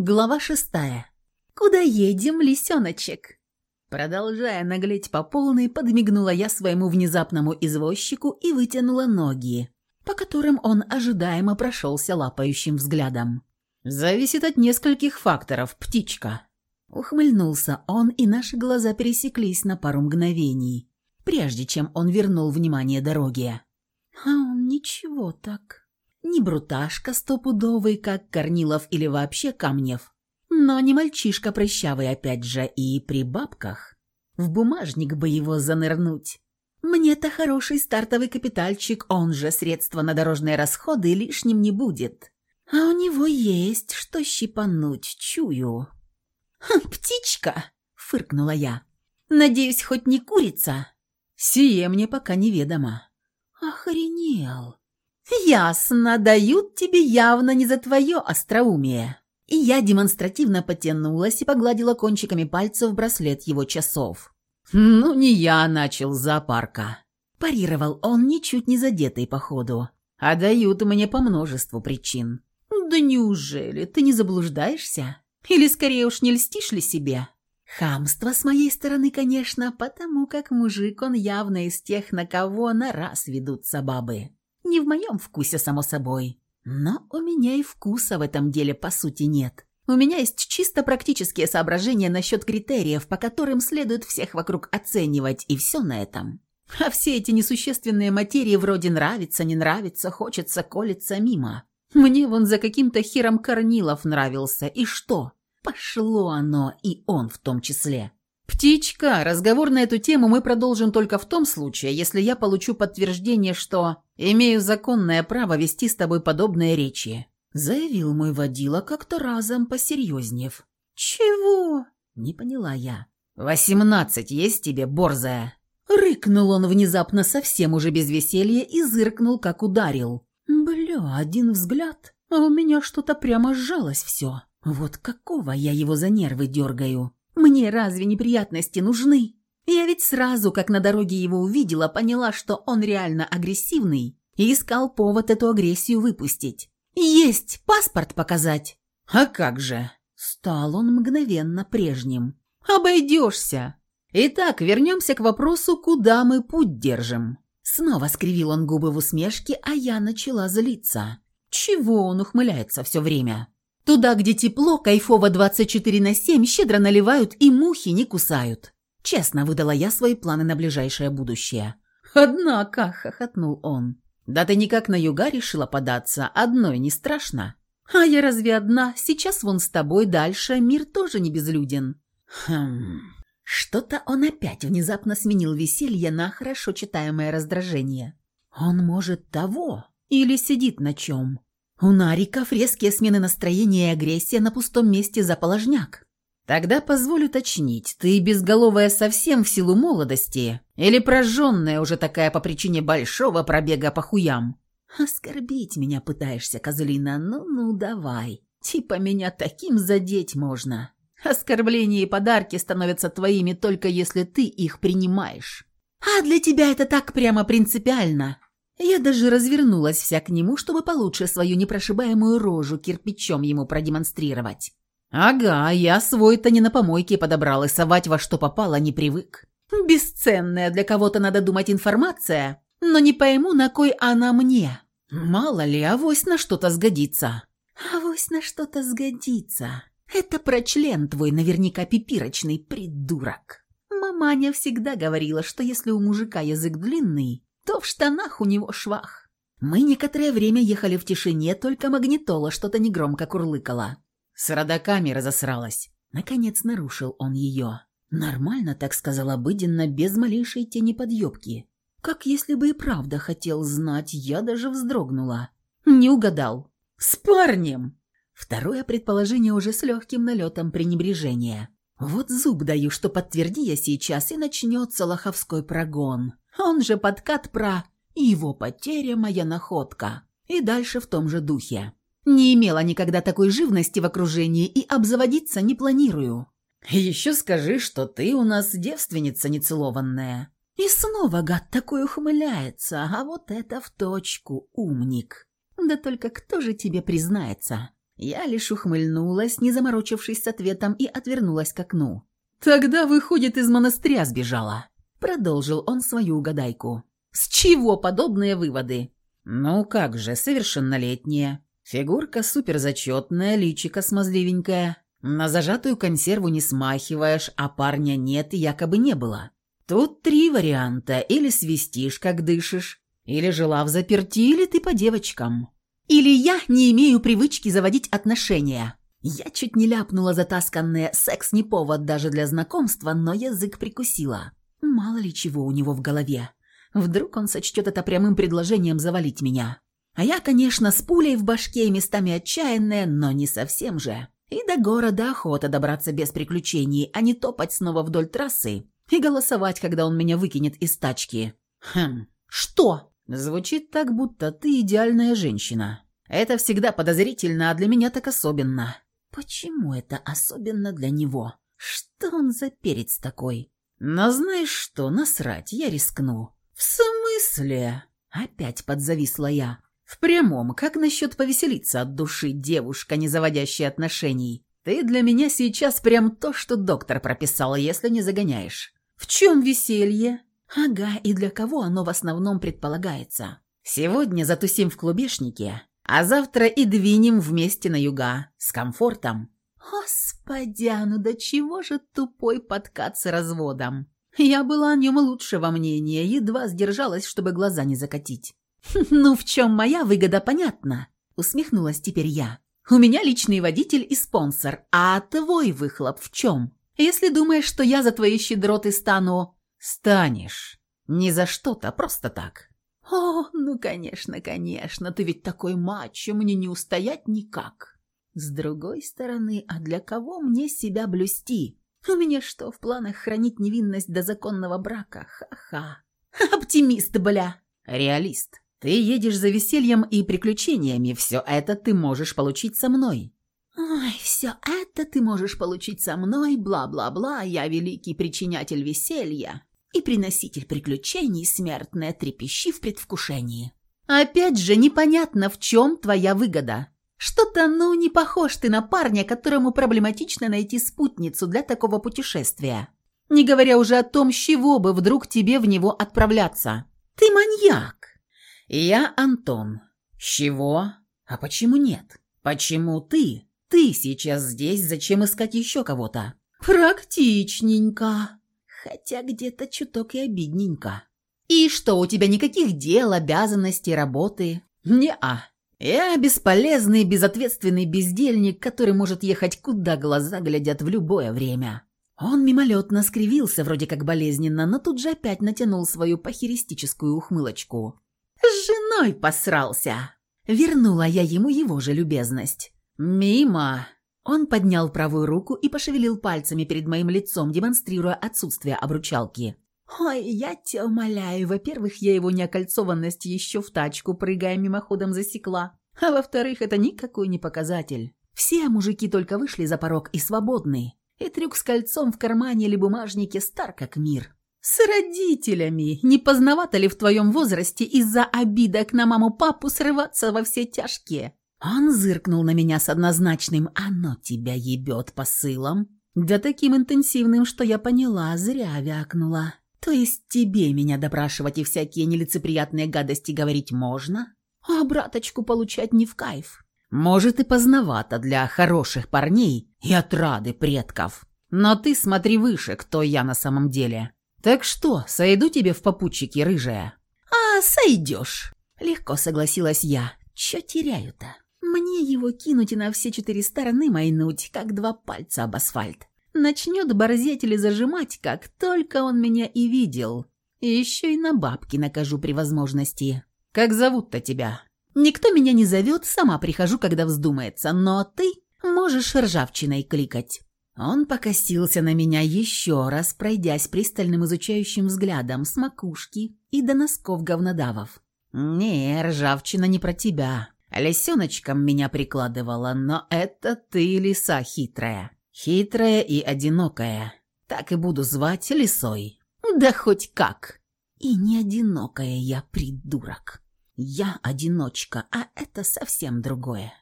Глава шестая. «Куда едем, лисеночек?» Продолжая наглеть по полной, подмигнула я своему внезапному извозчику и вытянула ноги, по которым он ожидаемо прошелся лапающим взглядом. «Зависит от нескольких факторов, птичка». Ухмыльнулся он, и наши глаза пересеклись на пару мгновений, прежде чем он вернул внимание дороге. А он ничего так. Не бруташка стопудовый, как Корнилов или вообще Камнев, но не мальчишка прыщавый опять же и при бабках. В бумажник бы его занырнуть. Мне-то хороший стартовый капитальчик, он же средства на дорожные расходы, лишним не будет. А у него есть что щипануть, чую. «Хм, «Птичка!» — фыркнула я. «Надеюсь, хоть не курица?» «Сие мне пока неведомо». «Охренел!» «Ясно, дают тебе явно не за твое остроумие». И я демонстративно потянулась и погладила кончиками пальцев браслет его часов. «Ну, не я начал с зоопарка», – парировал он, ничуть не задетый по ходу. «А дают мне по множеству причин». «Да неужели? Ты не заблуждаешься? Или скорее уж не льстишь ли себе?» Хамство с моей стороны, конечно, потому как мужик он явно из тех, на кого на раз ведутся бабы. Не в моем вкусе, само собой. Но у меня и вкуса в этом деле по сути нет. У меня есть чисто практические соображения насчет критериев, по которым следует всех вокруг оценивать, и все на этом. А все эти несущественные материи вроде нравится, не нравится, хочется, колется мимо. Мне вон за каким-то хером Корнилов нравился, и что? Пошло оно, и он в том числе. «Птичка, разговор на эту тему мы продолжим только в том случае, если я получу подтверждение, что имею законное право вести с тобой подобные речи», заявил мой водила как-то разом посерьезнев. «Чего?» – не поняла я. «Восемнадцать есть тебе, борзая?» Рыкнул он внезапно совсем уже без веселья и зыркнул, как ударил. «Бля, один взгляд, а у меня что-то прямо сжалось все. Вот какого я его за нервы дергаю?» Мне разве неприятности нужны? Я ведь сразу, как на дороге его увидела, поняла, что он реально агрессивный и искал повод эту агрессию выпустить. Есть паспорт показать. А как же? Стал он мгновенно прежним. Обойдешься. Итак, вернемся к вопросу, куда мы путь держим. Снова скривил он губы в усмешке, а я начала злиться. Чего он ухмыляется все время? Туда, где тепло, кайфово 24 на 7 щедро наливают и мухи не кусают. Честно выдала я свои планы на ближайшее будущее. «Однако», — хохотнул он, — «да ты никак на юга решила податься, одной не страшно». «А я разве одна? Сейчас вон с тобой дальше, мир тоже не безлюден». «Хм...» Что-то он опять внезапно сменил веселье на хорошо читаемое раздражение. Он может того или сидит на чем. У нариков резкие смены настроения и агрессия на пустом месте за положняк. Тогда позволю уточнить, ты безголовая совсем в силу молодости или прожженная уже такая по причине большого пробега по хуям? Оскорбить меня пытаешься, козлина, ну-ну давай. Типа меня таким задеть можно. Оскорбления и подарки становятся твоими только если ты их принимаешь. А для тебя это так прямо принципиально. Я даже развернулась вся к нему, чтобы получше свою непрошибаемую рожу кирпичом ему продемонстрировать. «Ага, я свой-то не на помойке подобрал и совать во что попало не привык». «Бесценная для кого-то, надо думать, информация, но не пойму, на кой она мне». «Мало ли, авось на что-то сгодится». «Авось на что-то сгодится. Это про член твой наверняка пипирочный придурок». Маманя всегда говорила, что если у мужика язык длинный, то в штанах у него швах. Мы некоторое время ехали в тишине, только магнитола что-то негромко курлыкала. С родаками разосралась. Наконец нарушил он ее. Нормально, так сказал обыденно, без малейшей тени подъебки. Как если бы и правда хотел знать, я даже вздрогнула. Не угадал. С парнем! Второе предположение уже с легким налетом пренебрежения. Вот зуб даю, что подтверди я сейчас, и начнется лоховской прогон. Он же подкат про «его потеря – моя находка». И дальше в том же духе. Не имела никогда такой живности в окружении и обзаводиться не планирую. «Еще скажи, что ты у нас девственница нецелованная». И снова гад такой ухмыляется, а вот это в точку, умник. Да только кто же тебе признается? Я лишь ухмыльнулась, не заморочившись с ответом, и отвернулась к окну. «Тогда, выходит, из монастыря сбежала», — продолжил он свою угадайку. «С чего подобные выводы?» «Ну как же, совершеннолетняя. Фигурка суперзачетная, личико смазливенькое. На зажатую консерву не смахиваешь, а парня нет и якобы не было. Тут три варианта. Или свистишь, как дышишь, или жила в заперти, или ты по девочкам. Или я не имею привычки заводить отношения. Я чуть не ляпнула затасканное «секс не повод даже для знакомства», но язык прикусила. Мало ли чего у него в голове. Вдруг он сочтет это прямым предложением завалить меня. А я, конечно, с пулей в башке и местами отчаянная, но не совсем же. И до города охота добраться без приключений, а не топать снова вдоль трассы и голосовать, когда он меня выкинет из тачки. Хм, что? Звучит так, будто ты идеальная женщина. Это всегда подозрительно, а для меня так особенно. Почему это особенно для него? Что он за перец такой? Но знаешь что, насрать, я рискну. В смысле? Опять подзависла я. В прямом, как насчет повеселиться от души, девушка, не заводящая отношений? Ты для меня сейчас прям то, что доктор прописал, если не загоняешь. В чем веселье? Ага, и для кого оно в основном предполагается? Сегодня затусим в клубешнике, а завтра и двинем вместе на юга, с комфортом. Господи, ну до чего же тупой подкат с разводом? Я была о нем лучшего мнения, едва сдержалась, чтобы глаза не закатить. «Ну, в чем моя выгода, понятно?» — усмехнулась теперь я. «У меня личный водитель и спонсор, а твой выхлоп в чем? Если думаешь, что я за твои щедроты стану...» «Станешь. Не за что-то, просто так». «О, ну, конечно, конечно, ты ведь такой мачо, мне не устоять никак». С другой стороны, а для кого мне себя блюсти? У меня что, в планах хранить невинность до законного брака? Ха-ха. Оптимист, бля. Реалист. Ты едешь за весельем и приключениями, все это ты можешь получить со мной». «Ой, все это ты можешь получить со мной, бла-бла-бла, я великий причинятель веселья и приноситель приключений, смертная трепещи в предвкушении. Опять же, непонятно, в чем твоя выгода. Что-то, ну, не похож ты на парня, которому проблематично найти спутницу для такого путешествия. Не говоря уже о том, с чего бы вдруг тебе в него отправляться. Ты маньяк. «Я Антон. С чего? А почему нет? Почему ты? Ты сейчас здесь, зачем искать еще кого-то?» «Практичненько. Хотя где-то чуток и обидненько. И что, у тебя никаких дел, обязанностей, работы?» «Не-а. Я бесполезный, безответственный бездельник, который может ехать куда глаза глядят в любое время». Он мимолетно скривился, вроде как болезненно, но тут же опять натянул свою похеристическую ухмылочку. С женой посрался. Вернула я ему его же любезность. Мимо. Он поднял правую руку и пошевелил пальцами перед моим лицом, демонстрируя отсутствие обручалки. «Ой, я тебя умоляю, во-первых, я его неокольцованность еще в тачку, прыгая мимоходом, засекла. А во-вторых, это никакой не показатель. Все мужики только вышли за порог и свободны. И трюк с кольцом в кармане или бумажнике стар как мир. «С родителями! Не поздновато ли в твоем возрасте из-за обидок на маму-папу срываться во все тяжкие?» Он зыркнул на меня с однозначным «Оно тебя ебет посылом». Да таким интенсивным, что я поняла, зря вякнула. То есть тебе меня допрашивать и всякие нелицеприятные гадости говорить можно, а браточку получать не в кайф. Может и поздновато для хороших парней и отрады предков. Но ты смотри выше, кто я на самом деле. «Так что, сойду тебе в попутчики, рыжая?» «А, сойдешь!» Легко согласилась я. «Чё теряю-то? Мне его кинуть и на все четыре стороны майнуть, как два пальца об асфальт. Начнет борзеть или зажимать, как только он меня и видел. И еще и на бабки накажу при возможности. Как зовут-то тебя?» «Никто меня не зовет, сама прихожу, когда вздумается, но ты можешь ржавчиной кликать». Он покосился на меня еще раз, пройдясь пристальным изучающим взглядом с макушки и до носков говнодавов. «Не, ржавчина не про тебя. Лисеночком меня прикладывала, но это ты лиса хитрая. Хитрая и одинокая. Так и буду звать лисой». «Да хоть как!» «И не одинокая я, придурок. Я одиночка, а это совсем другое».